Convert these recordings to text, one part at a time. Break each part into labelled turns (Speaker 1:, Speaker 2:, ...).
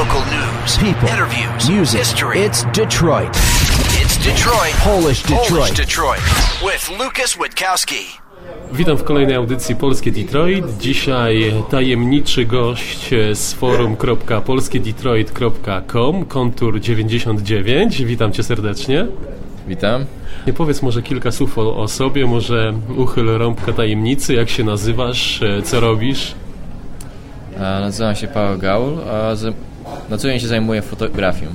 Speaker 1: Local news,
Speaker 2: People,
Speaker 1: interviews,
Speaker 2: music.
Speaker 1: history.
Speaker 2: It's Detroit.
Speaker 1: It's Detroit.
Speaker 2: Polish Detroit.
Speaker 1: Polish Detroit. With Lucas Witkowski.
Speaker 3: Witam w kolejnej audycji Polskie Detroit. Dzisiaj tajemniczy gość z forum.polskiedetroit.com, kontur 99. Witam cię serdecznie.
Speaker 4: Witam.
Speaker 3: Nie powiedz może kilka słów o, o sobie, może uchyl rąbka tajemnicy, jak się nazywasz, e, co robisz?
Speaker 4: A, nazywam się Paweł Gaul, a na co dzień się zajmuję fotografią.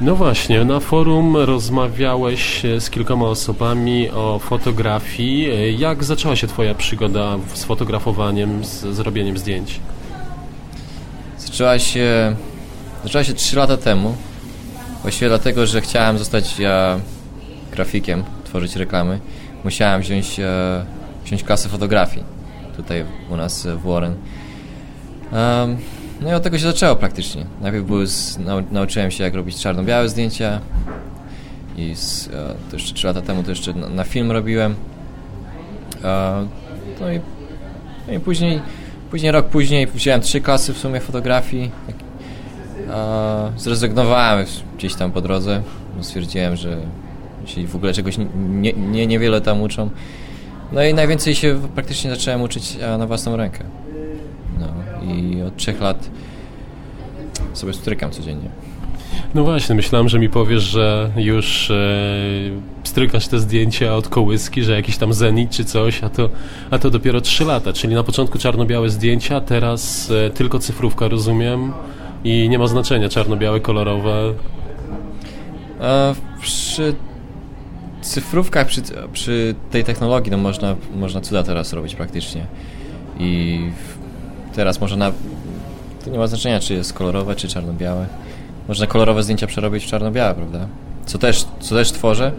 Speaker 3: No właśnie, na forum rozmawiałeś e, z kilkoma osobami o fotografii. E, Jak zaczęła się twoja przygoda z fotografowaniem, z zrobieniem zdjęć?
Speaker 4: Zaczęła się, zaczęła się 3 lata temu. Właściwie dlatego, że chciałem zostać e, grafikiem, tworzyć reklamy. Musiałem wziąć, e, wziąć klasę fotografii tutaj u nas w Warren. Em, no i od tego się zaczęło praktycznie. Najpierw były z, nau, nauczyłem się jak robić czarno-białe zdjęcia i z, e, to jeszcze 3 lata temu to jeszcze na, na film robiłem. E, no, i, no i później, później rok później wziąłem trzy klasy w sumie fotografii. E, zrezygnowałem gdzieś tam po drodze, bo stwierdziłem, że w ogóle czegoś nie, nie, niewiele tam uczą. No i najwięcej się praktycznie zacząłem uczyć na własną rękę. Od trzech lat sobie strykam codziennie.
Speaker 3: No właśnie, myślałem, że mi powiesz, że już e, strykasz te zdjęcia od kołyski, że jakiś tam zenit czy coś, a to, a to dopiero 3 lata, czyli na początku czarno-białe zdjęcia, teraz e, tylko cyfrówka, rozumiem, i nie ma znaczenia czarno-białe, kolorowe.
Speaker 4: E, przy cyfrówkach, przy, przy tej technologii, no można, można cuda teraz robić praktycznie. I teraz można, nie ma znaczenia, czy jest kolorowe, czy czarno-białe. Można kolorowe zdjęcia przerobić w czarno-białe, prawda? Co też, co też tworzę,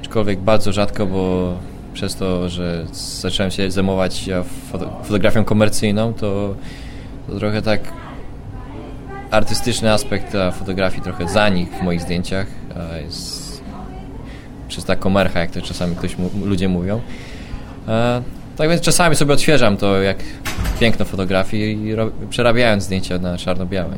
Speaker 4: aczkolwiek bardzo rzadko, bo przez to, że zacząłem się zajmować ja foto, fotografią komercyjną, to, to trochę tak artystyczny aspekt fotografii trochę zanikł w moich zdjęciach. Jest czysta komercha, jak to czasami ktoś ludzie mówią. E, Tak więc czasami sobie odświeżam to jak piękno fotografii i przerabiając zdjęcia na czarno-białe.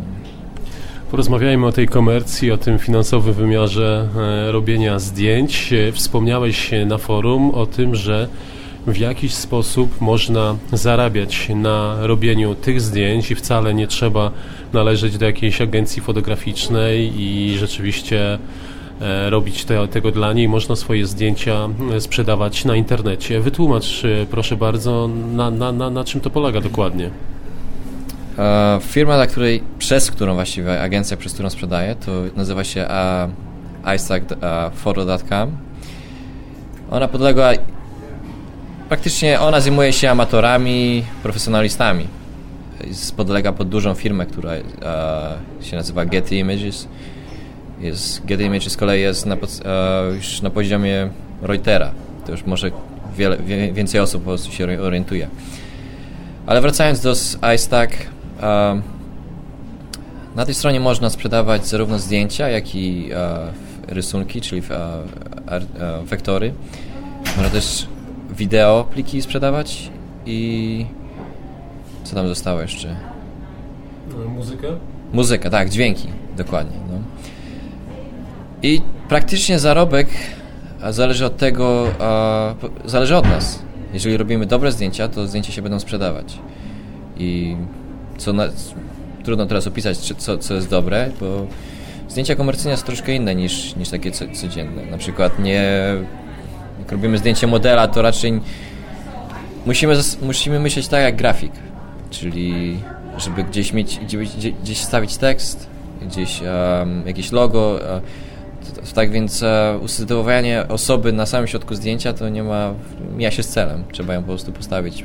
Speaker 3: Porozmawiajmy o tej komercji, o tym finansowym wymiarze e, robienia zdjęć. E, Wspomniałeś na forum o tym, że w jakiś sposób można zarabiać na robieniu tych zdjęć i wcale nie trzeba należeć do jakiejś agencji fotograficznej i rzeczywiście robić te, tego dla niej. Można swoje zdjęcia e, sprzedawać na internecie. Wytłumacz e, proszę bardzo, na, na, na, na czym to polega dokładnie.
Speaker 4: E, Firma, dla której, przez którą właściwie agencja, przez którą sprzedaję, to nazywa się uh, isaac.photo.com. Ona podlega, praktycznie ona zajmuje się amatorami, profesjonalistami. Podlega pod dużą firmę, która e, się nazywa Getty Images. Jest, Getty z kolei jest na, e, już na poziomie Reutera. To już może wiele, wie, więcej osób po prostu się orientuje. Ale wracając do iStack, um, na tej stronie można sprzedawać zarówno zdjęcia, jak i e, rysunki, czyli e, e, wektory. Można też wideo pliki sprzedawać i co tam zostało jeszcze?
Speaker 3: Muzykę?
Speaker 4: Muzyka, tak, dźwięki, dokładnie. No. I praktycznie zarobek zależy od tego, zależy od nas. Jeżeli robimy dobre zdjęcia, to zdjęcia się będą sprzedawać. I co na, trudno teraz opisać, co, co jest dobre, bo zdjęcia komercyjne są troszkę inne niż, niż takie co, codzienne. Na przykład nie... Jak robimy zdjęcie modela, to raczej musimy, musimy myśleć tak jak grafik, czyli żeby gdzieś mieć, gdzieś, gdzieś stawić tekst, gdzieś um, jakieś logo. Tak więc e, usytuowanie osoby na samym środku zdjęcia to nie ma, mija się z celem. Trzeba ją po prostu postawić. e,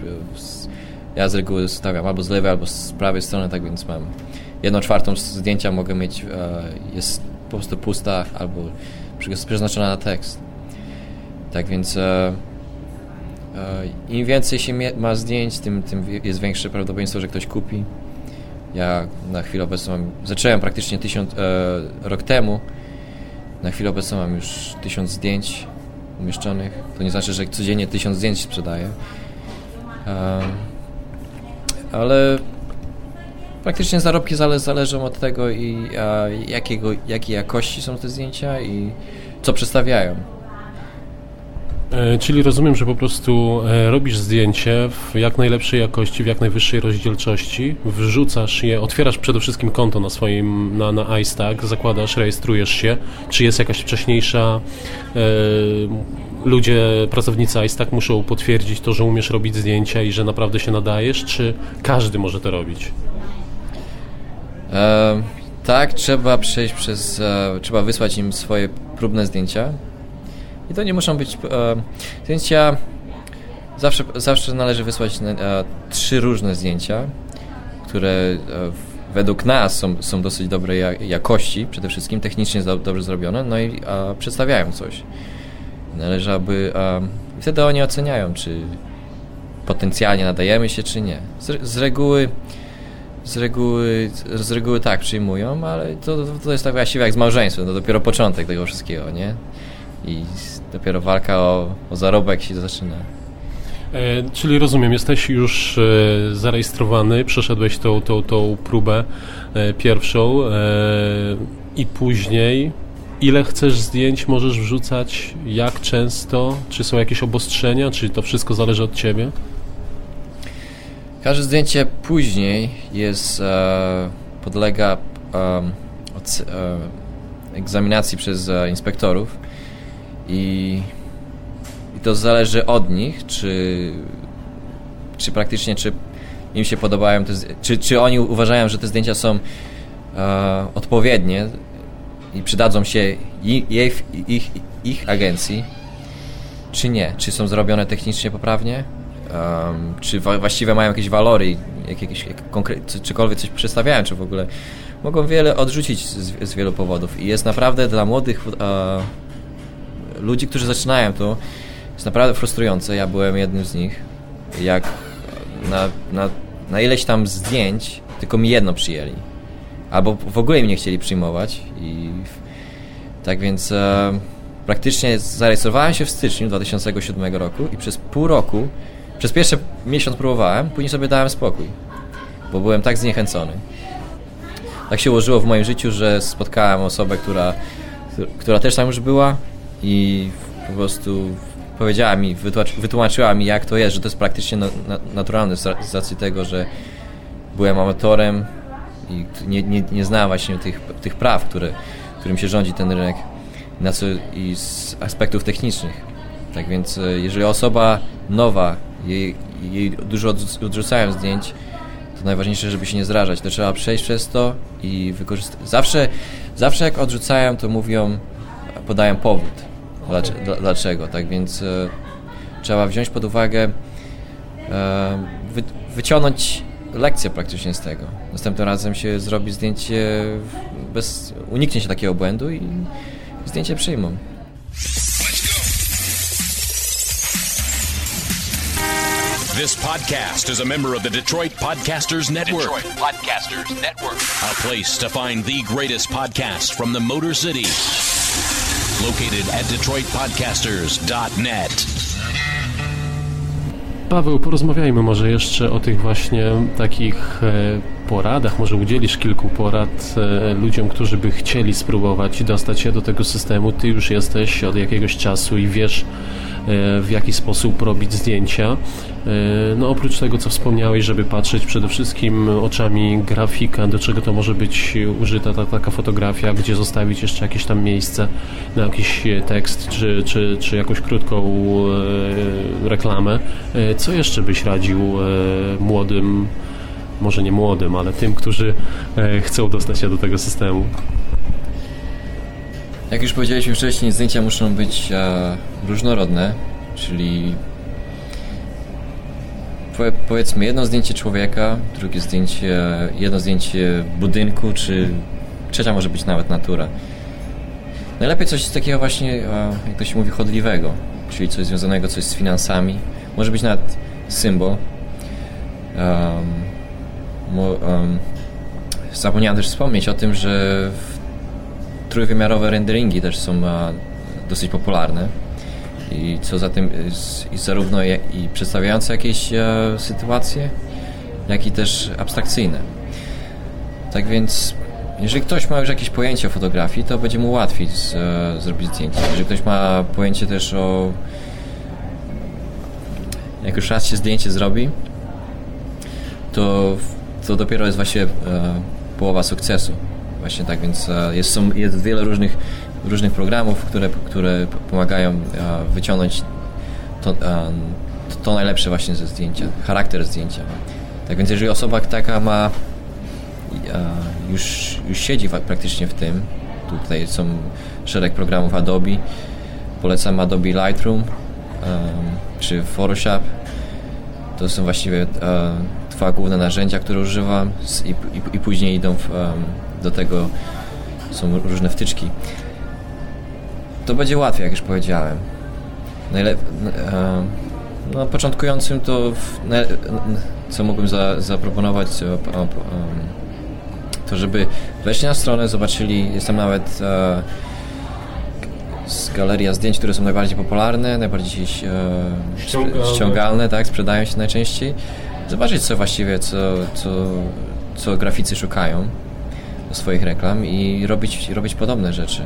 Speaker 4: Ja z reguły stawiam albo z lewej, albo z prawej strony, tak więc mam jedną czwartą zdjęcia mogę mieć, e, jest po prostu pusta albo przeznaczona na tekst. Tak więc Im więcej się ma zdjęć, tym, tym jest większe prawdopodobieństwo, że ktoś kupi. Ja na chwilę obecną mam, zacząłem praktycznie tysiąc, e, rok temu. Na chwilę obecną mam już tysiąc zdjęć umieszczonych. To nie znaczy, że codziennie tysiąc zdjęć sprzedaję. Ale praktycznie zarobki zale, zależą od tego, i, a, jakiego, jakiej jakości są te zdjęcia i co przedstawiają.
Speaker 3: E, czyli rozumiem, że po prostu e, robisz zdjęcie w jak najlepszej jakości, w jak najwyższej rozdzielczości, wrzucasz je, otwierasz przede wszystkim konto na swoim, na, na iStack, zakładasz, rejestrujesz się, czy jest jakaś wcześniejsza, e, ludzie, pracownicy iStack muszą potwierdzić to, że umiesz robić zdjęcia i że naprawdę się nadajesz, czy każdy może to robić?
Speaker 4: E, tak, trzeba przejść przez, e, trzeba wysłać im swoje próbne zdjęcia i to nie muszą być e, zdjęcia. Zawsze, zawsze należy wysłać e, trzy różne zdjęcia, które e, według nas są, są dosyć dobrej jakości, przede wszystkim technicznie do, dobrze zrobione, no i przedstawiają coś. Należy, aby. wtedy oni oceniają, czy potencjalnie nadajemy się, czy nie. Z, z reguły z reguły, z reguły tak przyjmują, ale to, to jest tak właściwie jak z małżeństwem, to dopiero początek tego wszystkiego, nie? i dopiero walka o, o zarobek się zaczyna.
Speaker 3: E, czyli rozumiem, jesteś już e, zarejestrowany, przeszedłeś tą, tą, tą próbę e, pierwszą e, i później ile chcesz zdjęć możesz wrzucać, jak często, czy są jakieś obostrzenia, czy to wszystko zależy od Ciebie?
Speaker 4: Każde zdjęcie później jest, e, podlega od, egzaminacji przez inspektorów i, i to zależy od nich, czy, czy praktycznie, czy im się podobają, te, czy, czy oni uważają, że te zdjęcia są e, odpowiednie i przydadzą się ich, ich, agencji, czy nie, czy są zrobione technicznie poprawnie, um, czy wa właściwie mają jakieś walory, jak, jakieś, jak czykolwiek coś przedstawiają, czy w ogóle mogą wiele odrzucić z, z wielu powodów. I jest naprawdę dla młodych e, ludzi, którzy zaczynają to, jest naprawdę frustrujące. Ja byłem jednym z nich. Jak na, na, na ileś tam zdjęć, tylko mi jedno przyjęli. Albo w ogóle mi nie chcieli przyjmować. I tak więc e, praktycznie zarejestrowałem się w styczniu 2007 roku i przez pół roku, przez pierwszy miesiąc próbowałem, później sobie dałem spokój, bo byłem tak zniechęcony. Tak się ułożyło w moim życiu, że spotkałem osobę, która, która też tam już była i po prostu powiedziała mi, wytłumaczyła mi jak to jest, że to jest praktycznie na, na, naturalne z racji tego, że byłem amatorem i nie, nie, nie znałem właśnie tych, tych praw, które, którym się rządzi ten rynek na co, i z aspektów technicznych. Tak więc e, jeżeli osoba nowa, jej, jej dużo odrzucają zdjęć, to najważniejsze, żeby się nie zrażać. To trzeba przejść przez to i wykorzystać. Zawsze, zawsze jak odrzucają, to mówią, podają powód dlaczego, tak więc e, trzeba wziąć pod uwagę, e, wy, wyciągnąć lekcję praktycznie z tego. Następnym razem się zrobi zdjęcie, bez, uniknie się takiego błędu i zdjęcie przyjmą.
Speaker 2: This podcast is a member of the Detroit Podcasters Network.
Speaker 1: Detroit Podcasters Network.
Speaker 2: A place to find the greatest podcasts from the Motor City located at DetroitPodcasters.net.
Speaker 3: Paweł, porozmawiajmy może jeszcze o tych właśnie takich e, poradach. Może udzielisz kilku porad e, ludziom, którzy by chcieli spróbować dostać się do tego systemu. Ty już jesteś od jakiegoś czasu i wiesz, w jaki sposób robić zdjęcia. E, no oprócz tego, co wspomniałeś, żeby patrzeć przede wszystkim oczami grafika, do czego to może być użyta ta, taka fotografia, gdzie zostawić jeszcze jakieś tam miejsce na jakiś tekst, czy, czy, czy jakąś krótką e, reklamę. Co jeszcze byś radził młodym, może nie młodym, ale tym, którzy chcą dostać się do tego systemu?
Speaker 4: Jak już powiedzieliśmy wcześniej, zdjęcia muszą być e, różnorodne, czyli po, powiedzmy jedno zdjęcie człowieka, drugie zdjęcie, jedno zdjęcie budynku, czy trzecia może być nawet natura. Najlepiej coś takiego właśnie, e, jak to się mówi, chodliwego, czyli coś związanego coś z finansami. Może być nawet symbol. Um, um, zapomniałem też wspomnieć o tym, że w trójwymiarowe renderingi też są dosyć popularne i co za tym i zarówno i przedstawiające jakieś e, sytuacje, jak i też abstrakcyjne. Tak więc, jeżeli ktoś ma już jakieś pojęcie o fotografii, to będzie mu łatwiej z, e, zrobić zdjęcie. Jeżeli ktoś ma pojęcie też o... Jak już raz się zdjęcie zrobi, to, to dopiero jest właśnie e, połowa sukcesu. Właśnie tak, więc e, jest, są, jest wiele różnych, różnych programów, które, które pomagają e, wyciągnąć to, e, to, najlepsze właśnie ze zdjęcia, charakter zdjęcia. Tak więc jeżeli osoba taka ma już, już siedzi praktycznie w tym, tutaj są szereg programów Adobe, polecam Adobe Lightroom czy Photoshop. To są właściwie dwa główne narzędzia, które używam i, i, i później idą w, do tego są różne wtyczki. To będzie łatwiej, jak już powiedziałem. Najle- n- e, no, początkującym to co mógłbym za, zaproponować to żeby weszli na stronę, zobaczyli, jest tam nawet e, z galeria zdjęć, które są najbardziej popularne, najbardziej e,
Speaker 3: Ściągalne.
Speaker 4: ściągalne, tak, sprzedają się najczęściej. Zobaczyć, co właściwie, co, co, co graficy szukają swoich reklam i robić, robić podobne rzeczy.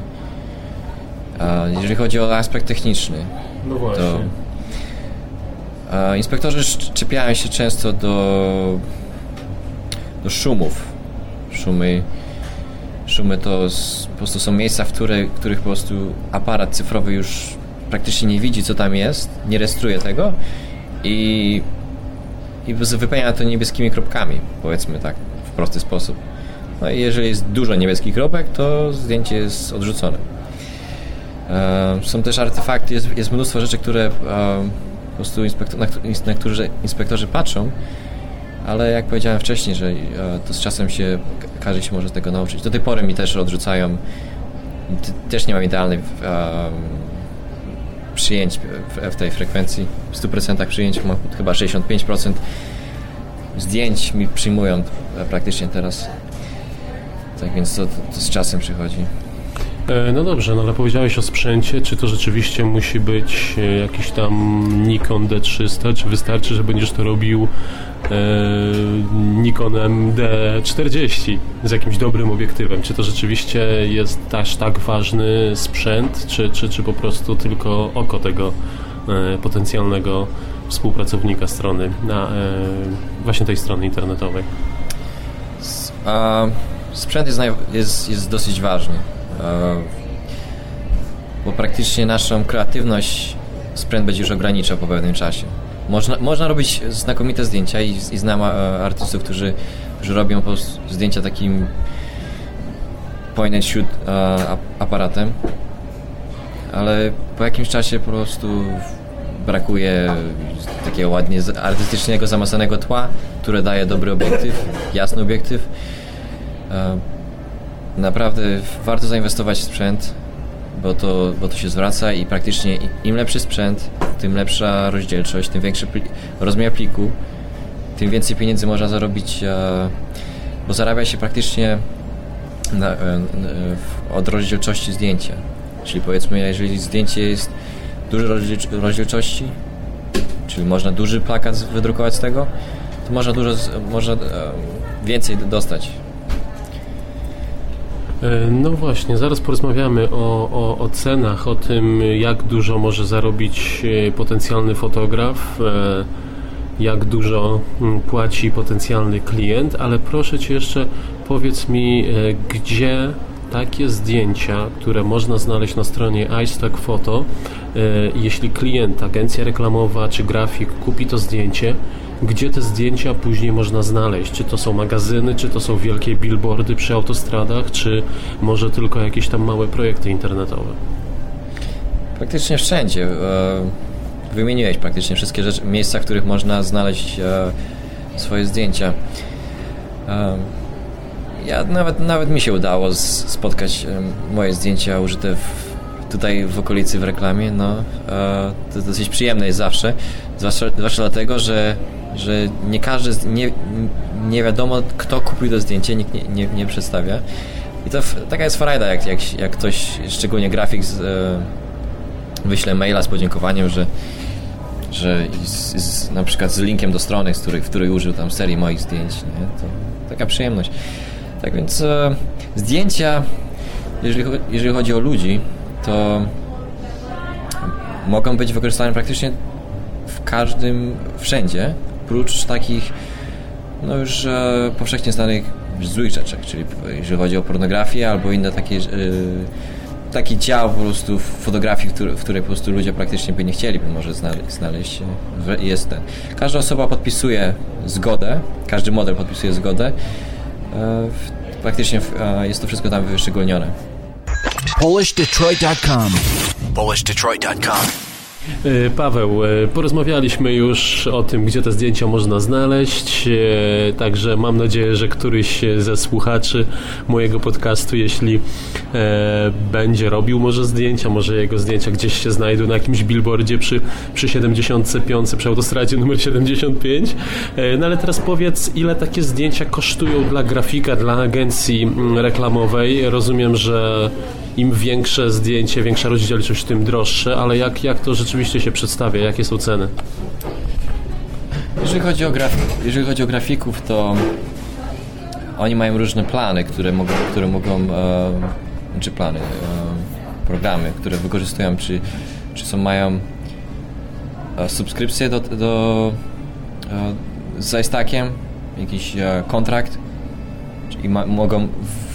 Speaker 4: A jeżeli chodzi o aspekt techniczny,
Speaker 3: No właśnie.
Speaker 4: to inspektorzy czepiają się często do, do szumów. Szumy, szumy to s- po prostu są miejsca, w które, których po prostu aparat cyfrowy już praktycznie nie widzi, co tam jest, nie rejestruje tego i, i wy- wypełnia to niebieskimi kropkami, powiedzmy tak, w prosty sposób. No i jeżeli jest dużo niebieskich kropek, to zdjęcie jest odrzucone. E, Są też artefakty, jest, jest mnóstwo rzeczy, które e, po prostu inspektor, na, któ- na które inspektorzy patrzą, ale jak powiedziałem wcześniej, że e, to z czasem się ka- każdy się może z tego nauczyć. Do tej pory mi też odrzucają. Też nie mam idealnych e, przyjęć w, w tej frekwencji. W 100% przyjęć mam chyba 65% zdjęć mi przyjmują e, praktycznie teraz. Tak więc to, to z czasem przychodzi.
Speaker 3: E, No dobrze, no ale powiedziałeś o sprzęcie. Czy to rzeczywiście musi być e, jakiś tam Nikon D300, czy wystarczy, że będziesz to robił e, Nikonem D40 z jakimś dobrym obiektywem? Czy to rzeczywiście jest aż tak ważny sprzęt, czy, czy, czy po prostu tylko oko tego e, potencjalnego współpracownika strony, na, e, właśnie tej strony internetowej?
Speaker 4: A sprzęt jest, naj, jest, jest dosyć ważny, e, bo praktycznie naszą kreatywność sprzęt będzie już ograniczał po pewnym czasie. Można, można robić znakomite zdjęcia i, i znam e, artystów, którzy, którzy robią zdjęcia takim point and shoot e, ap- aparatem, ale po jakimś czasie po prostu brakuje takiego ładnie artystycznego, zamasanego tła, które daje dobry obiektyw, jasny obiektyw. E, Naprawdę warto zainwestować w sprzęt, bo to, bo to się zwraca i praktycznie im lepszy sprzęt, tym lepsza rozdzielczość, tym większy rozmiar pliku, tym więcej pieniędzy można zarobić, e, bo zarabia się praktycznie na, e, od rozdzielczości zdjęcia. Czyli powiedzmy, jeżeli zdjęcie jest dużej rozdzielcz- rozdzielczości, czyli można duży plakat wydrukować z tego, to można dużo, można więcej dostać.
Speaker 3: E, No właśnie, zaraz porozmawiamy o, o, o cenach, o tym, jak dużo może zarobić e, potencjalny fotograf, e, jak dużo mm, płaci potencjalny klient, ale proszę Cię jeszcze powiedz mi, gdzie takie zdjęcia, które można znaleźć na stronie iStock Photo, jeśli klient, agencja reklamowa czy grafik kupi to zdjęcie, gdzie te zdjęcia później można znaleźć? Czy to są magazyny, czy to są wielkie billboardy przy autostradach, czy może tylko jakieś tam małe projekty internetowe?
Speaker 4: Praktycznie wszędzie. E, Wymieniłeś praktycznie wszystkie rzeczy, miejsca, w których można znaleźć e, swoje zdjęcia. E, Ja nawet, nawet mi się udało spotkać moje zdjęcia użyte w, tutaj w okolicy w reklamie. No, to dosyć przyjemne jest zawsze. Zwłaszcza, zwłaszcza dlatego, że, że nie każdy, nie, nie wiadomo kto kupił to zdjęcie, nikt nie, nie, nie przedstawia. I to taka jest frajda, jak, jak, jak ktoś, szczególnie grafik z, e, wyślę maila z podziękowaniem, że, że z, z, na przykład z linkiem do strony, z której, w której użył tam serii moich zdjęć, nie? to taka przyjemność. Tak więc e, zdjęcia, jeżeli, jeżeli chodzi o ludzi, to mogą być wykorzystane praktycznie w każdym, wszędzie, prócz takich no już e, powszechnie znanych złych rzeczach, czyli jeżeli chodzi o pornografię albo inne takie e, taki dział po prostu w fotografii, który, w której po prostu ludzie praktycznie by nie chcieli by może znaleźć, znaleźć jest ten. Każda osoba podpisuje zgodę, każdy model podpisuje zgodę. E, w- praktycznie w- e, jest to wszystko tam wyszczególnione.
Speaker 5: PolishDetroit.com. PolishDetroit.com.
Speaker 3: E, Paweł, e, porozmawialiśmy już o tym, gdzie te zdjęcia można znaleźć, e, także mam nadzieję, że któryś ze słuchaczy mojego podcastu, jeśli będzie robił może zdjęcia, może jego zdjęcia gdzieś się znajdą na jakimś billboardzie przy, przy 75, przy autostradzie numer 75. E, no ale teraz powiedz, ile takie zdjęcia kosztują dla grafika, dla agencji mm, reklamowej? Rozumiem, że im większe zdjęcie, większa rozdzielczość, tym droższe, ale jak, jak to rzeczywiście się przedstawia? Jakie są ceny?
Speaker 4: Jeżeli chodzi o, graf- jeżeli chodzi o grafików, to oni mają różne plany, które mogą, które mogą e, czy plany, e, programy, które wykorzystują, czy, czy są mają e, subskrypcję do, do e, z iStackiem, jakiś e, kontrakt i mogą w,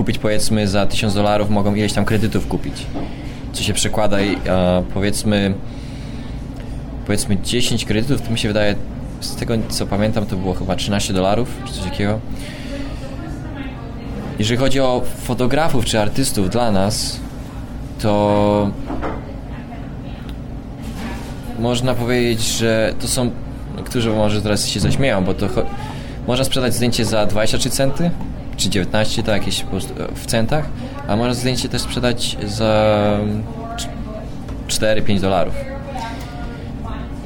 Speaker 4: kupić powiedzmy za 1000 dolarów, mogą ileś tam kredytów kupić, co się przekłada i e, powiedzmy powiedzmy 10 kredytów, to mi się wydaje, z tego co pamiętam, to było chyba 13 dolarów, czy coś takiego. Jeżeli chodzi o fotografów czy artystów dla nas, to można powiedzieć, że to są, niektórzy może teraz się zaśmieją, bo to można sprzedać zdjęcie za 23 centy, czy 19, to jakieś po prostu e, w centach, a można zdjęcie też sprzedać za 4-5 dolarów.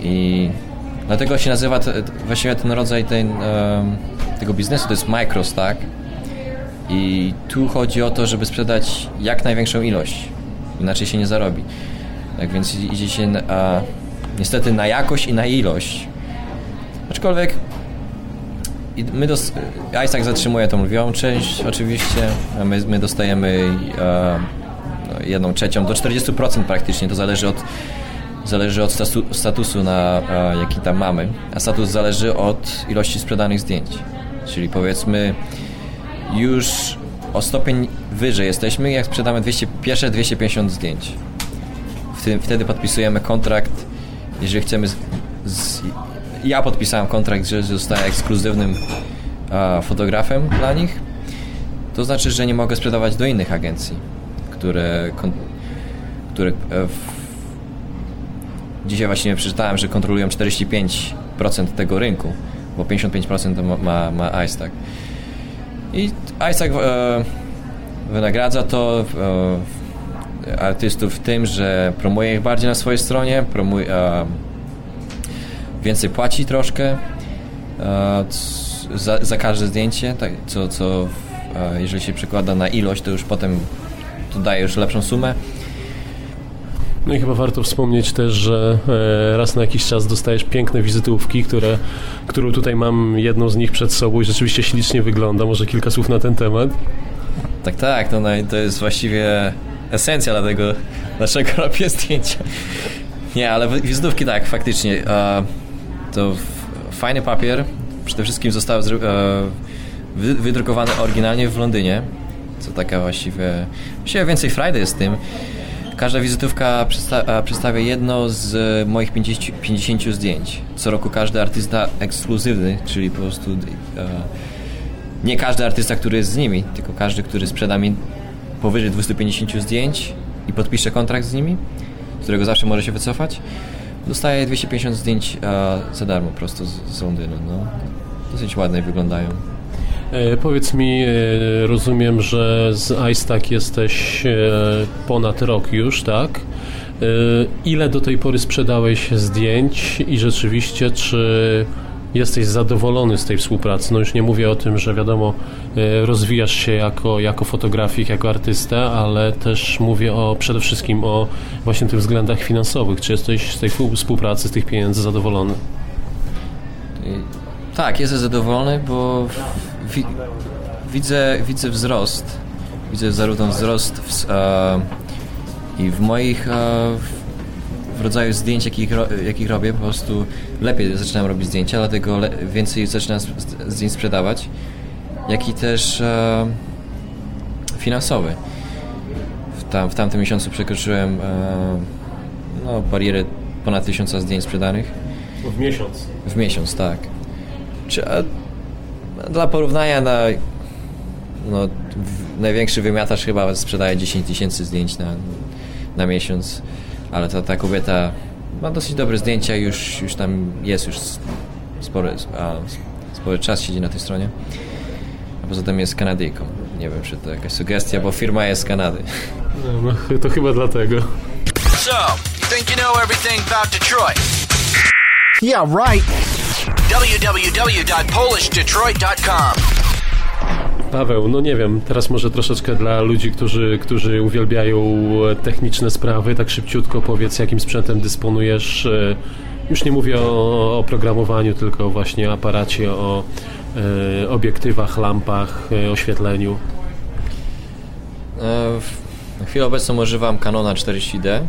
Speaker 4: I dlatego się nazywa te, właściwie ten rodzaj ten, tego biznesu, to jest microstack. I tu chodzi o to, żeby sprzedać jak największą ilość. Inaczej się nie zarobi. Tak więc idzie się a, niestety na jakość i na ilość. Aczkolwiek i my dos- Isaac zatrzymuje tą lwią część oczywiście, a my, my dostajemy e, no, jedną trzecią, do 40% praktycznie, to zależy od zależy od statu, statusu, na, a, jaki tam mamy. A status zależy od ilości sprzedanych zdjęć. Czyli powiedzmy, już o stopień wyżej jesteśmy, jak sprzedamy 200, pierwsze 250 zdjęć. Wtedy, wtedy podpisujemy kontrakt, jeżeli chcemy. Z, z, ja podpisałem kontrakt, że zostaję ekskluzywnym a, fotografem dla nich. To znaczy, że nie mogę sprzedawać do innych agencji, które, kon, które e, w, Dzisiaj właśnie przeczytałem, że kontrolują 45% tego rynku, bo 55% to ma, ma, ma. I iStack e, wynagradza to e, artystów tym, że promuje ich bardziej na swojej stronie, promuje, e, więcej płaci troszkę e, za, za każde zdjęcie, tak, co, co e, jeżeli się przekłada na ilość, to już potem to daje już lepszą sumę.
Speaker 3: No i chyba warto wspomnieć też, że e, raz na jakiś czas dostajesz piękne wizytówki, które, którą tutaj mam jedną z nich przed sobą i rzeczywiście ślicznie wygląda. Może kilka słów na ten temat.
Speaker 4: Tak, tak, naj- to jest właściwie esencja dla tego, dlaczego robię zdjęcia. Nie, ale wi- wizytówki tak, faktycznie. E, to fajny papier. Przede wszystkim został e, wy- wydrukowany oryginalnie w Londynie, co taka właściwie... Właściwie więcej frajdy jest z tym. Każda wizytówka a, przedstawia jedno z moich 50, 50 zdjęć. Co roku każdy artysta ekskluzywny, czyli po prostu e, nie każdy artysta, który jest z nimi, tylko każdy, który sprzeda mi powyżej 250 zdjęć i podpisze kontrakt z nimi, z którego zawsze może się wycofać, dostaje 250 zdjęć e, za darmo prosto z, z Londynu. No. Dosyć ładne wyglądają.
Speaker 3: E, powiedz mi, e, rozumiem, że z iStack jesteś e, ponad rok już, tak? E, ile do tej pory sprzedałeś zdjęć i rzeczywiście, czy jesteś zadowolony z tej współpracy? No już nie mówię o tym, że wiadomo, e, rozwijasz się jako, jako fotografik, jako artysta, ale też mówię o, przede wszystkim o właśnie tych względach finansowych. Czy jesteś z tej współpracy, z tych pieniędzy zadowolony?
Speaker 4: Tak, jestem zadowolony, bo wi- widzę, widzę wzrost. Widzę zarówno wzrost w, e, i w moich e, rodzaju zdjęć, jakich, ro, jakich robię, po prostu lepiej zaczynam robić zdjęcia, dlatego le, więcej zaczynam zdjęć sprzedawać, jak i też e, finansowy. W, tam, w tamtym miesiącu przekroczyłem e, no, barierę ponad tysiąca zdjęć sprzedanych.
Speaker 3: W miesiąc.
Speaker 4: W miesiąc, tak. Czy, a, dla porównania na no, w, największy wymiatacz chyba sprzedaje 10 tysięcy zdjęć na, na miesiąc, ale ta, ta kobieta ma dosyć dobre zdjęcia, już, już tam jest już spory, a, spory czas siedzi na tej stronie. A poza tym jest Kanadyjką. Nie wiem, czy to jakaś sugestia, bo firma jest z Kanady.
Speaker 3: No, to chyba dlatego.
Speaker 5: So, you think you know everything about Detroit?
Speaker 6: Yeah, right.
Speaker 5: www.polishdetroit.com.
Speaker 3: Paweł, no nie wiem, teraz może troszeczkę dla ludzi, którzy, którzy uwielbiają e, techniczne sprawy, tak szybciutko powiedz, jakim sprzętem dysponujesz. e, Już nie mówię o oprogramowaniu, tylko właśnie o aparacie, o e, obiektywach, lampach, e, oświetleniu.
Speaker 4: Na chwilę obecną używam Canona 40D.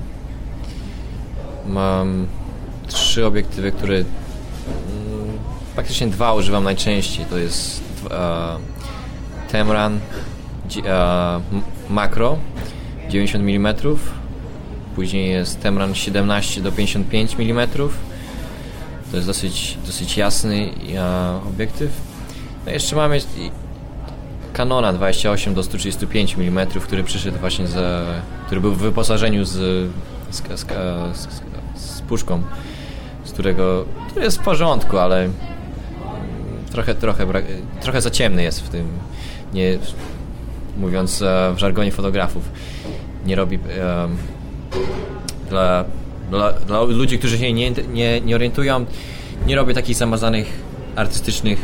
Speaker 4: Mam trzy obiektywy, które mm, praktycznie dwa używam najczęściej. To jest dzi- e, m- Macro 90 mm. Później jest Temran 17 do 55 mm. To jest dosyć, dosyć jasny e, obiektyw. No jeszcze mamy Canona 28 do 135 mm, który przyszedł właśnie z, który był w wyposażeniu z, z, z, z, z puszką, z którego, który jest w porządku, ale trochę, trochę, trochę za ciemny jest w tym, nie, mówiąc e, w żargonie fotografów, nie robi em, dla, dla, dla ludzi, którzy się nie, nie, nie orientują, nie robię takich zamazanych, artystycznych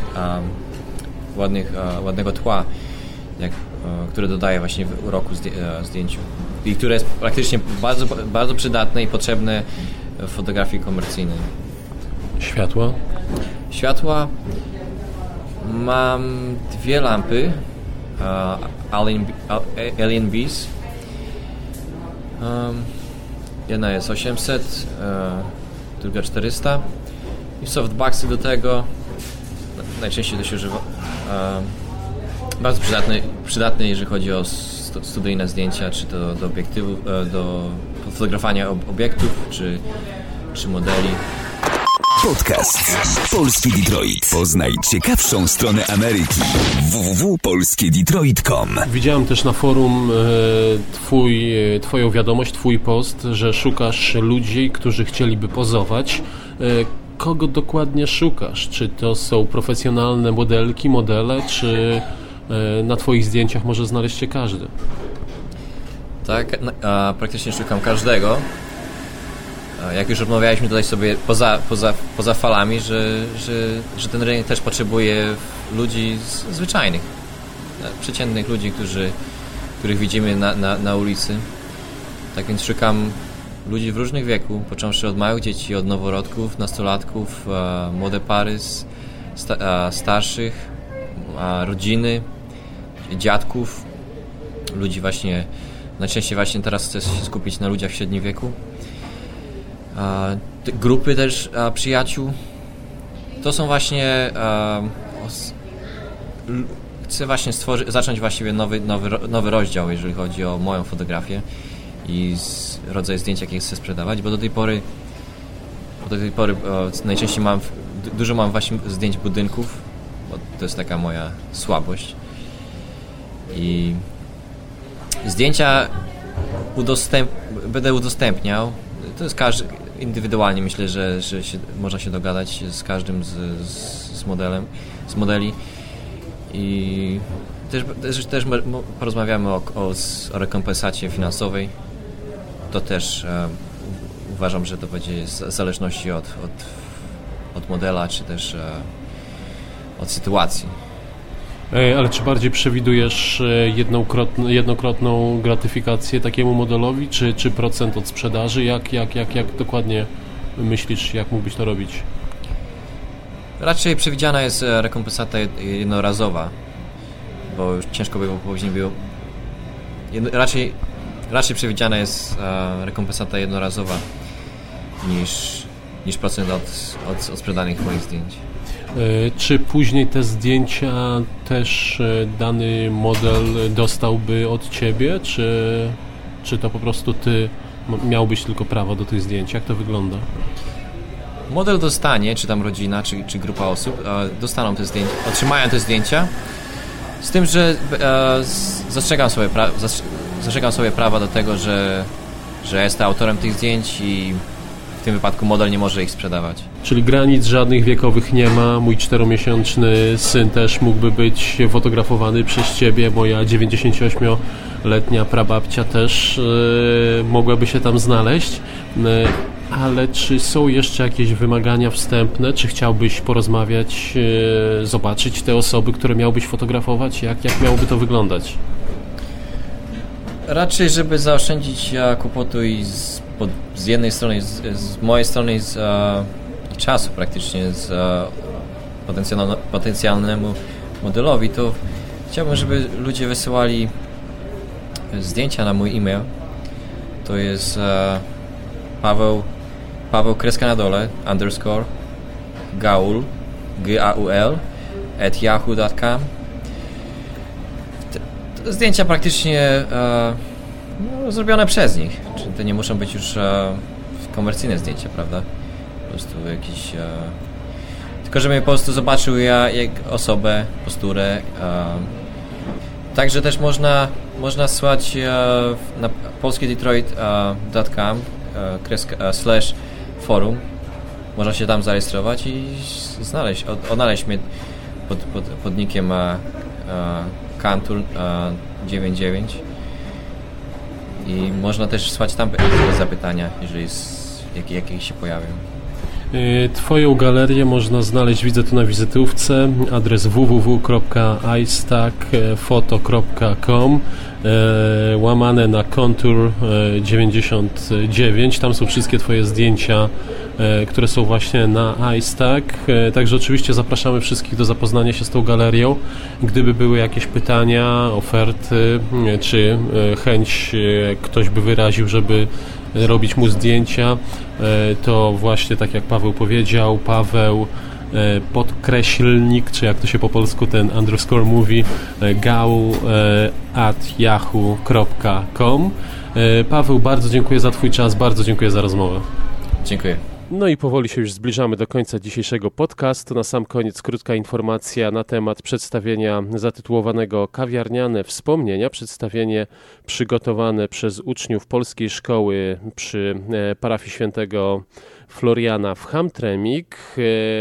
Speaker 4: ładnych, e, ładnego tła, jak, e, które dodaje właśnie w uroku zdję, e, zdjęciu. I które jest praktycznie bardzo, bardzo przydatne i potrzebne w fotografii komercyjnej.
Speaker 3: Światła?
Speaker 4: Światła mam dwie lampy e, Alien, A- Alien Bees. Um, jedna jest 800, e, druga 400 i softboxy do tego. Najczęściej to się używa. E, bardzo przydatny, przydatny, jeżeli chodzi o stu- studyjne zdjęcia, czy to do obiektywu, e, do fotografowania ob- obiektów, czy, czy modeli.
Speaker 7: Podcast Polski Detroit. Poznaj ciekawszą stronę Ameryki. www.polskiedetroit.com
Speaker 3: Widziałem też na forum e, twój, e, twoją wiadomość, twój post, że szukasz ludzi, którzy chcieliby pozować. E, Kogo dokładnie szukasz? Czy to są profesjonalne modelki, modele, czy na twoich zdjęciach może znaleźć się każdy?
Speaker 4: Tak, a praktycznie szukam każdego. A Jak już rozmawialiśmy tutaj sobie poza, poza, poza falami, że, że, że ten rynek też potrzebuje ludzi z- zwyczajnych, e, przeciętnych ludzi, którzy, których widzimy na, na, na ulicy. Tak więc szukam ludzi w różnych wieku, począwszy od małych dzieci, od noworodków, nastolatków, e, młode pary, e, starszych, rodziny, dziadków, ludzi właśnie, najczęściej właśnie teraz chcę się skupić na ludziach w średnim wieku. Grupy też przyjaciół. To są właśnie chcę właśnie stworzyć, zacząć właściwie nowy, nowy, nowy rozdział, jeżeli chodzi o moją fotografię i rodzaj zdjęć, jakie chcę sprzedawać, bo do tej pory do tej pory najczęściej mam, dużo mam właśnie zdjęć budynków, bo to jest taka moja słabość. I zdjęcia udostęp będę udostępniał. To jest każdy, indywidualnie myślę, że, że się, można się dogadać z każdym z, z, modelem, z modeli. I też, też, też porozmawiamy o, o, o rekompensacie finansowej. To też e, uważam, że to będzie w zależności od, od, od modela, czy też e, od sytuacji.
Speaker 3: Ale czy bardziej przewidujesz e, jednokrotn- jednokrotną gratyfikację takiemu modelowi, czy, czy procent od sprzedaży? Jak, jak, jak, jak dokładnie myślisz, jak mógłbyś to robić?
Speaker 4: Raczej przewidziana jest e, rekompensata jed- jednorazowa. bo ciężko by było później było. Jedno, raczej, raczej przewidziana jest e, rekompensata jednorazowa niż, niż procent od, od, od sprzedanych moich zdjęć.
Speaker 3: E, Czy później te zdjęcia też e, dany model dostałby od ciebie, czy, czy to po prostu ty miałbyś tylko prawo do tych zdjęć? Jak to wygląda?
Speaker 4: Model dostanie, czy tam rodzina, czy, czy grupa osób, e, dostaną te zdjęcia, otrzymają te zdjęcia, z tym, że zastrzegam, sobie pra- zastrz- zastrzegam sobie prawa do tego, że, że jestem autorem tych zdjęć i w tym wypadku model nie może ich sprzedawać.
Speaker 3: Czyli granic żadnych wiekowych nie ma. Mój czteromiesięczny syn też mógłby być fotografowany przez ciebie. Moja 98-letnia prababcia też e, mogłaby się tam znaleźć. E, ale czy są jeszcze jakieś wymagania wstępne? Czy chciałbyś porozmawiać, e, zobaczyć te osoby, które miałbyś fotografować? Jak, jak miałoby to wyglądać?
Speaker 4: Raczej, żeby zaoszczędzić e, kłopotu i z, pod, z jednej strony, z, z mojej strony z, e, czasu praktycznie z e, potencjalnemu modelowi, to chciałbym, żeby ludzie wysyłali zdjęcia na mój e-mail. To jest e, Paweł, Paweł kreska na dole, underscore, gaul, g-a-u-l, at yahoo.com zdjęcia praktycznie e, no, zrobione przez nich. Czy to nie muszą być już e, komercyjne zdjęcia, prawda? Po prostu jakieś... E... Tylko, żebym po prostu zobaczył ja jak osobę, posturę. E... Także też można, można słać e, na polskiedetroit.com e, e, e, slash forum. Można się tam zarejestrować i znaleźć, odnaleźć mnie pod, pod, pod nikiem Kantul99 i można też słać tam zapytania, jeżeli jest, jakie, jakieś się pojawią.
Speaker 3: Y, Twoją galerię można znaleźć, widzę tu na wizytówce, adres www.istackfoto.com e, łamane na kontur e, 99, tam są wszystkie Twoje zdjęcia, które są właśnie na iStack, E, także oczywiście zapraszamy wszystkich do zapoznania się z tą galerią. Gdyby były jakieś pytania, oferty, e, czy e, chęć e, ktoś by wyraził, żeby robić mu zdjęcia, e, to właśnie tak jak Paweł powiedział, Paweł e, podkreślnik, czy jak to się po polsku ten underscore mówi, e, gał e, at yahoo.com. E, Paweł, bardzo dziękuję za Twój czas, bardzo dziękuję za rozmowę.
Speaker 4: Dziękuję.
Speaker 3: No i powoli się już zbliżamy do końca dzisiejszego podcastu. Na sam koniec krótka informacja na temat przedstawienia zatytułowanego Kawiarniane Wspomnienia. Przedstawienie przygotowane przez uczniów polskiej szkoły przy e, parafii świętego Floriana w Hamtremik.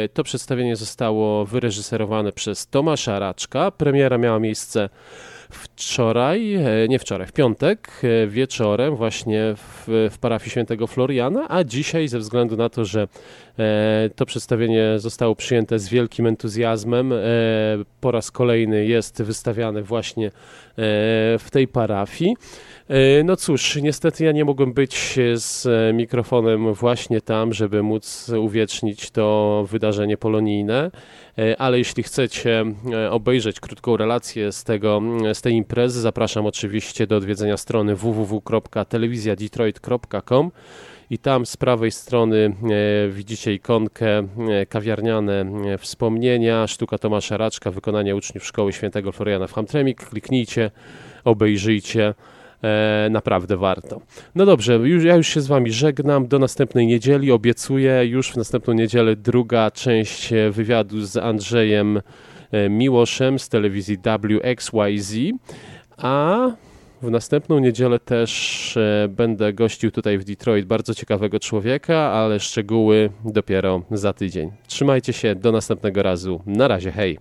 Speaker 3: E, To przedstawienie zostało wyreżyserowane przez Tomasza Raczka. Premiera miała miejsce wczoraj, e, nie wczoraj, w piątek e, wieczorem właśnie w, w parafii świętego Floriana, a dzisiaj ze względu na to, że e, to przedstawienie zostało przyjęte z wielkim entuzjazmem, po raz kolejny jest wystawiane właśnie w tej parafii. E, No cóż, niestety ja nie mogłem być z e, mikrofonem właśnie tam, żeby móc uwiecznić to wydarzenie polonijne, E, ale jeśli chcecie obejrzeć krótką relację z, tego, z tej imprezy, zapraszam oczywiście do odwiedzenia strony www.telewizjadetroit.com i tam z prawej strony widzicie ikonkę kawiarniane wspomnienia, sztuka Tomasza Raczka, wykonanie uczniów Szkoły Świętego Floriana w Hamtremik. Kliknijcie, obejrzyjcie. E, naprawdę warto. No dobrze, już, ja już się z Wami żegnam. Do następnej niedzieli. Obiecuję już w następną niedzielę druga część e, wywiadu z Andrzejem e, Miłoszem z telewizji WXYZ. A w następną niedzielę też e, będę gościł tutaj w Detroit bardzo ciekawego człowieka, ale szczegóły dopiero za tydzień. Trzymajcie się, do następnego razu. Na razie, hej.